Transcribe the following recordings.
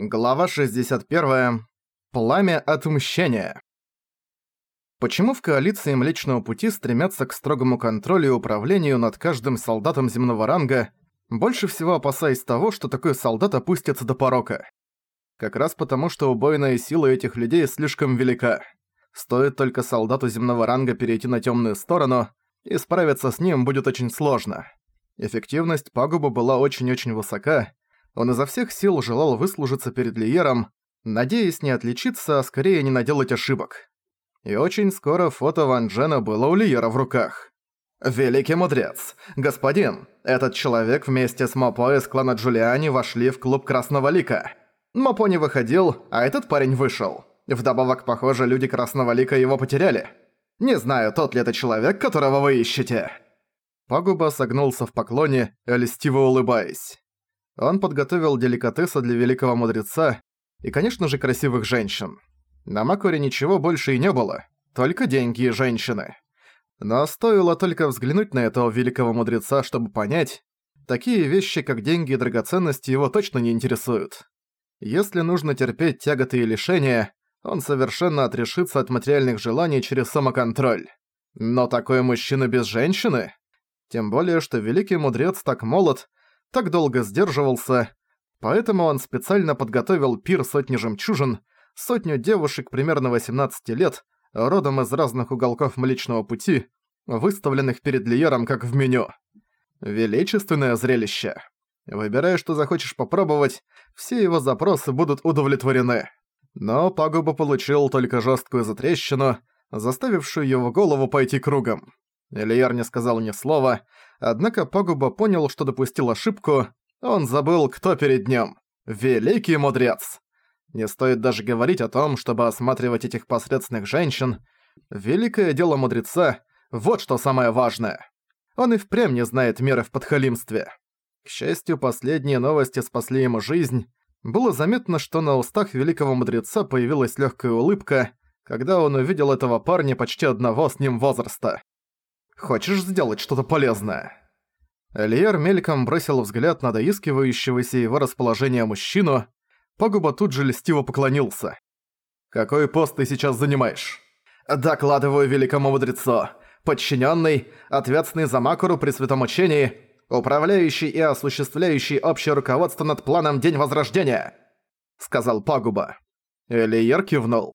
Глава 61. Пламя отмщения. Почему в коалиции Млечного Пути стремятся к строгому контролю и управлению над каждым солдатом земного ранга, больше всего опасаясь того, что такой солдат опустится до порока? Как раз потому, что убойная сила этих людей слишком велика. Стоит только солдату земного ранга перейти на темную сторону, и справиться с ним будет очень сложно. Эффективность пагуба была очень-очень высока, он изо всех сил желал выслужиться перед Лиером, надеясь не отличиться, а скорее не наделать ошибок. И очень скоро фото Ван Джена было у Лиера в руках. «Великий мудрец! Господин, этот человек вместе с Мопо из клана Джулиани вошли в клуб Красного Лика. Мопо не выходил, а этот парень вышел. Вдобавок, похоже, люди Красного Лика его потеряли. Не знаю, тот ли это человек, которого вы ищете». Пагуба согнулся в поклоне, льстиво улыбаясь. Он подготовил деликатесы для великого мудреца и, конечно же, красивых женщин. На Макуре ничего больше и не было, только деньги и женщины. Но стоило только взглянуть на этого великого мудреца, чтобы понять, такие вещи, как деньги и драгоценности, его точно не интересуют. Если нужно терпеть тяготы и лишения, он совершенно отрешится от материальных желаний через самоконтроль. Но такой мужчина без женщины? Тем более, что великий мудрец так молод, так долго сдерживался, поэтому он специально подготовил пир сотни жемчужин, сотню девушек примерно 18 лет, родом из разных уголков Млечного Пути, выставленных перед Лиером как в меню. Величественное зрелище. Выбирая, что захочешь попробовать, все его запросы будут удовлетворены. Но Пагуба получил только жесткую затрещину, заставившую его голову пойти кругом. Ильяр не сказал ни слова, однако Пагуба понял, что допустил ошибку. Он забыл, кто перед ним. Великий мудрец. Не стоит даже говорить о том, чтобы осматривать этих посредственных женщин. Великое дело мудреца – вот что самое важное. Он и впрямь не знает меры в подхалимстве. К счастью, последние новости спасли ему жизнь. Было заметно, что на устах великого мудреца появилась легкая улыбка, когда он увидел этого парня почти одного с ним возраста. Хочешь сделать что-то полезное?» Лиер мельком бросил взгляд на доискивающегося его расположение мужчину. Пагуба тут же льстиво поклонился. «Какой пост ты сейчас занимаешь?» «Докладываю великому мудрецу. Подчиненный, ответственный за Макуру при святом учении, управляющий и осуществляющий общее руководство над планом День Возрождения», — сказал Пагуба. Элиер кивнул.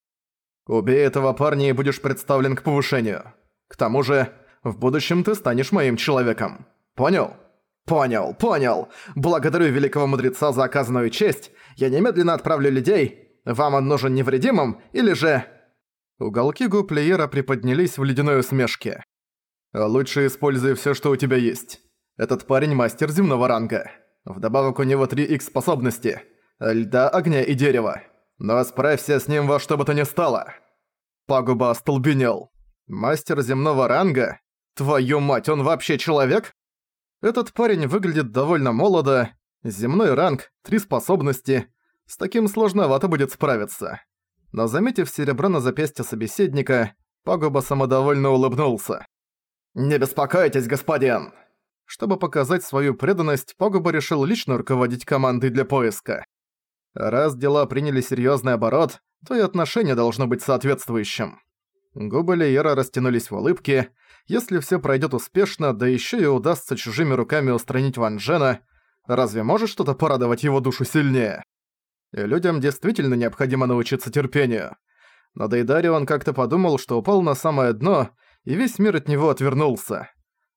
«Убей этого парня и будешь представлен к повышению. К тому же, в будущем ты станешь моим человеком. Понял? Понял, понял. Благодарю великого мудреца за оказанную честь. Я немедленно отправлю людей. Вам он нужен невредимым или же... Уголки губ Лиера приподнялись в ледяной усмешке. «Лучше используй все, что у тебя есть. Этот парень мастер земного ранга. Вдобавок у него 3 X способности. Льда, огня и дерева. Но справься с ним во что бы то ни стало». Пагуба остолбенел. Мастер земного ранга? Твою мать, он вообще человек? Этот парень выглядит довольно молодо. Земной ранг, три способности. С таким сложновато будет справиться. Но заметив серебро на запястье собеседника, Пагуба самодовольно улыбнулся. «Не беспокойтесь, господин!» Чтобы показать свою преданность, Пагуба решил лично руководить командой для поиска. Раз дела приняли серьезный оборот, то и отношение должно быть соответствующим. Губы Лиера растянулись в улыбке, если все пройдет успешно, да еще и удастся чужими руками устранить Ван Джена, разве может что-то порадовать его душу сильнее? И людям действительно необходимо научиться терпению. Но Дейдари он как-то подумал, что упал на самое дно, и весь мир от него отвернулся.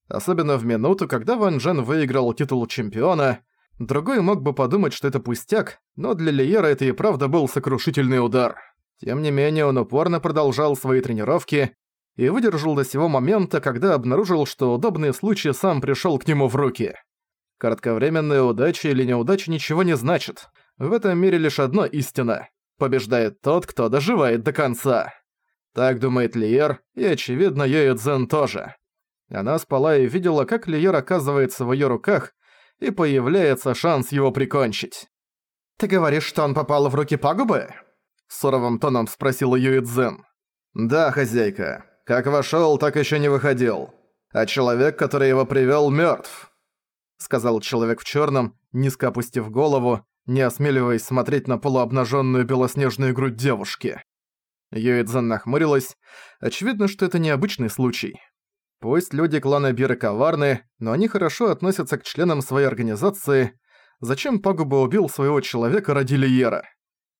Особенно в минуту, когда Ван Джен выиграл титул чемпиона, другой мог бы подумать, что это пустяк, но для Лиера это и правда был сокрушительный удар. Тем не менее, он упорно продолжал свои тренировки, и выдержал до сего момента, когда обнаружил, что удобный случай сам пришёл к нему в руки. Кратковременная удача или неудача ничего не значит. В этом мире лишь одно истина. Побеждает тот, кто доживает до конца. Так думает Лиер, и, очевидно, Йоэ Цзэн тоже. Она спала и видела, как Лиер оказывается в её руках, и появляется шанс его прикончить. «Ты говоришь, что он попал в руки пагубы?» Суровым тоном спросила Юэ Цзэн. «Да, хозяйка. Как вошёл, так ещё не выходил. А человек, который его привёл, мёртв», — сказал человек в чёрном, низко опустив голову, не осмеливаясь смотреть на полуобнаженную белоснежную грудь девушки. Юэцзэн нахмурилась. Очевидно, что это необычный случай. Пусть люди клана Биры коварны, но они хорошо относятся к членам своей организации. Зачем Пагуба убил своего человека ради Лиера?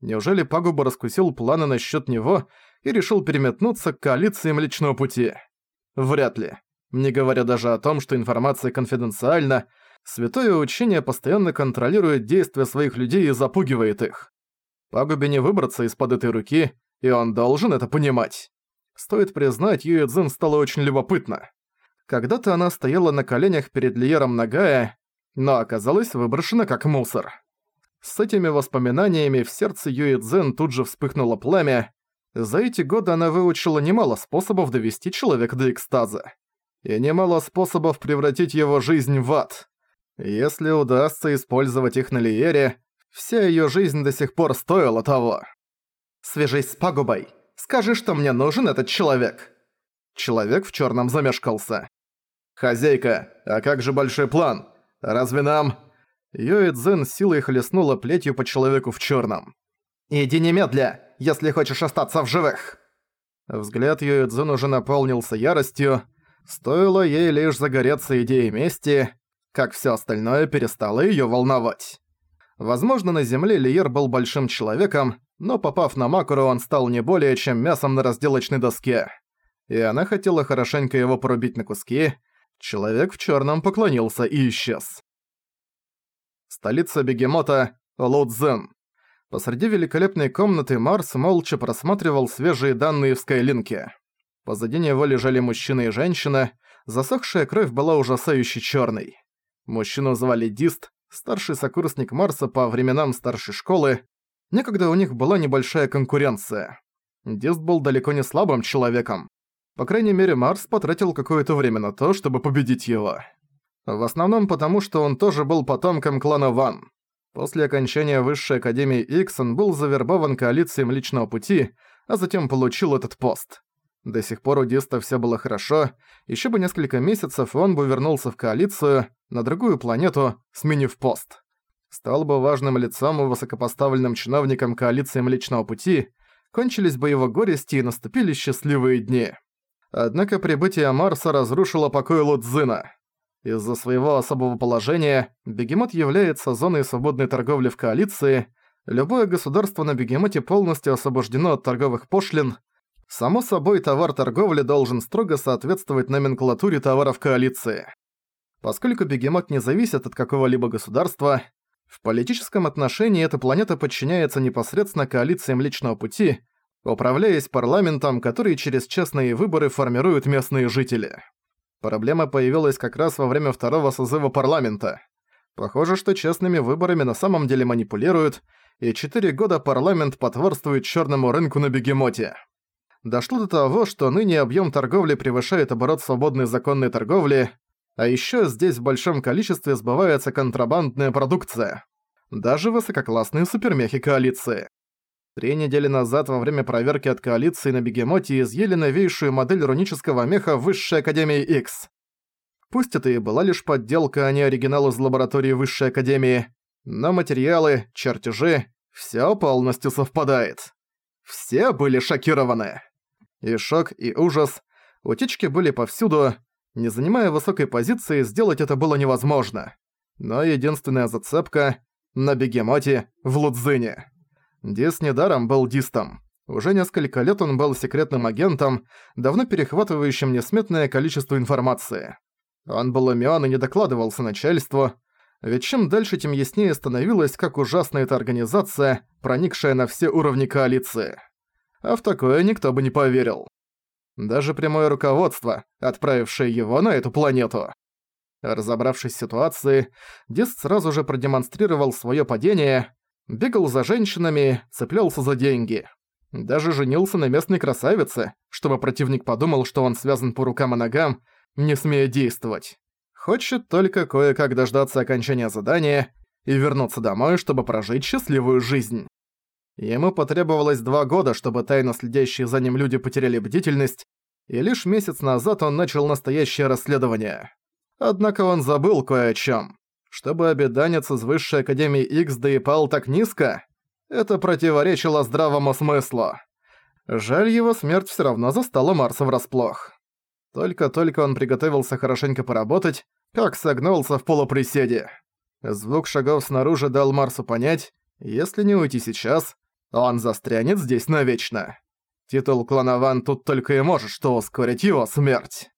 Неужели Пагуба раскусил планы насчет него и решил переметнуться к коалиции Млечного Пути? Вряд ли. Не говоря даже о том, что информация конфиденциальна, святое учение постоянно контролирует действия своих людей и запугивает их. Пагубе не выбраться из-под этой руки, и он должен это понимать. Стоит признать, Юэ Цзин стало очень любопытно. Когда-то она стояла на коленях перед Лиером Нагая, но оказалась выброшена как мусор. С этими воспоминаниями в сердце Юэ Цзин тут же вспыхнуло пламя. За эти годы она выучила немало способов довести человека до экстаза. И немало способов превратить его жизнь в ад. Если удастся использовать их на Лиере, вся её жизнь до сих пор стоила того. «Свяжись с пагубой. Скажи, что мне нужен этот человек». Человек в чёрном замешкался. «Хозяйка, а как же большой план? Разве нам...» Йоэ Цзэн силой хлестнула плетью по человеку в чёрном. «Иди немедля, если хочешь остаться в живых!» Взгляд Цзэн уже наполнился яростью. Стоило ей лишь загореться идеей мести, как всё остальное перестало её волновать. Возможно, на Земле Лиер был большим человеком, но попав на Макуру, он стал не более чем мясом на разделочной доске. И она хотела хорошенько его порубить на куски. Человек в черном поклонился и исчез. Столица бегемота – Лудзен. Посреди великолепной комнаты Марс молча просматривал свежие данные в Скайлинке. Позади него лежали мужчина и женщина, засохшая кровь была ужасающе черной. Мужчину звали Дист, старший сокурсник Марса по временам старшей школы, Некогда у них была небольшая конкуренция. Дист был далеко не слабым человеком. По крайней мере, Марс потратил какое-то время на то, чтобы победить его. В основном потому, что он тоже был потомком клана Ван. После окончания Высшей Академии Икс он был завербован коалицией Млечного Пути, а затем получил этот пост. До сих пор у Диста все было хорошо, еще бы несколько месяцев, он бы вернулся в коалицию, на другую планету, сменив пост стал бы важным лицом и высокопоставленным чиновником коалиции Млечного Пути, кончились бы его горести и наступили счастливые дни. Однако прибытие Марса разрушило покой Лудзина. Из-за своего особого положения Бегемот является зоной свободной торговли в коалиции, любое государство на Бегемоте полностью освобождено от торговых пошлин, Само собой, товар торговли должен строго соответствовать номенклатуре товаров коалиции. Поскольку бегемот не зависит от какого-либо государства, в политическом отношении эта планета подчиняется непосредственно коалиции Млечного Пути, управляясь парламентом, который через честные выборы формируют местные жители. Проблема появилась как раз во время второго созыва парламента. Похоже, что честными выборами на самом деле манипулируют, и четыре года парламент потворствует черному рынку на бегемоте. Дошло до того, что ныне объем торговли превышает оборот свободной законной торговли, а еще здесь в большом количестве сбывается контрабандная продукция. Даже высококлассные супермехи коалиции. Три недели назад во время проверки от коалиции на Бегемоте изъели новейшую модель рунического меха Высшей Академии X. Пусть это и была лишь подделка, а не оригинал из лаборатории Высшей Академии, но материалы, чертежи – всё полностью совпадает. Все были шокированы. И шок, и ужас. Утечки были повсюду, не занимая высокой позиции, сделать это было невозможно. Но единственная зацепка — на бегемоте в Лудзине. Дис недаром был Дистом. Уже несколько лет он был секретным агентом, давно перехватывающим несметное количество информации. Он был умён и не докладывался начальству, ведь чем дальше, тем яснее становилось, как ужасна эта организация, проникшая на все уровни коалиции. А в такое никто бы не поверил. Даже прямое руководство, отправившее его на эту планету. Разобравшись в ситуации, Дист сразу же продемонстрировал своё падение, бегал за женщинами, цеплялся за деньги. Даже женился на местной красавице, чтобы противник подумал, что он связан по рукам и ногам, не смея действовать. Хочет только кое-как дождаться окончания задания и вернуться домой, чтобы прожить счастливую жизнь. Ему потребовалось два года, чтобы тайно следящие за ним люди потеряли бдительность, и лишь месяц назад он начал настоящее расследование. Однако он забыл кое о чем. Чтобы обеданец из Высшей Академии X да и пал так низко, это противоречило здравому смыслу. Жаль, его смерть всё равно застала Марса врасплох. Только-только он приготовился хорошенько поработать, как согнулся в полуприседе. Звук шагов снаружи дал Марсу понять, если не уйти сейчас, он застрянет здесь навечно. Титул клана Ван тут только и может что ускорить его смерть.